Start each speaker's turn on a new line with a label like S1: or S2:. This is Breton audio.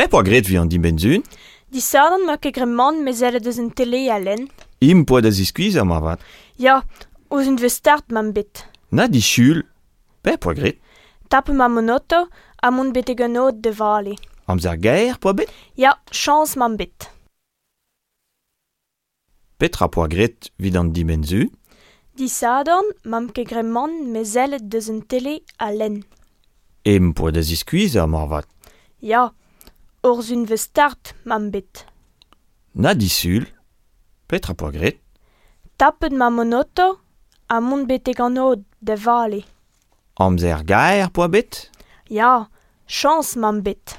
S1: Pe poa gret vi an dimben
S2: zun? Disadan ma ket gremman me er deus un tele a len.
S1: Im poa da ziskuiz am avat?
S2: Ja, ouz un vez start mam bet.
S1: Na di chul? Pe poa gret?
S2: Tap ma monoto, auto, a mon bet egen od de vale.
S1: Amzer gaer poa bet?
S2: Ja, chans mam bet.
S1: Petra poa gret vid an dimben
S2: zun? Disadan mam ket gremman me er deus un tele a len.
S1: Im poa da ziskuiz am avat?
S2: Ja, Orzun vez start, mam bet.
S1: Na disul, petra poa gret.
S2: Tapet ma monoto, a mont betek an od de vale.
S1: Amzer gaer poa bet?
S2: Ya, chans mam bet.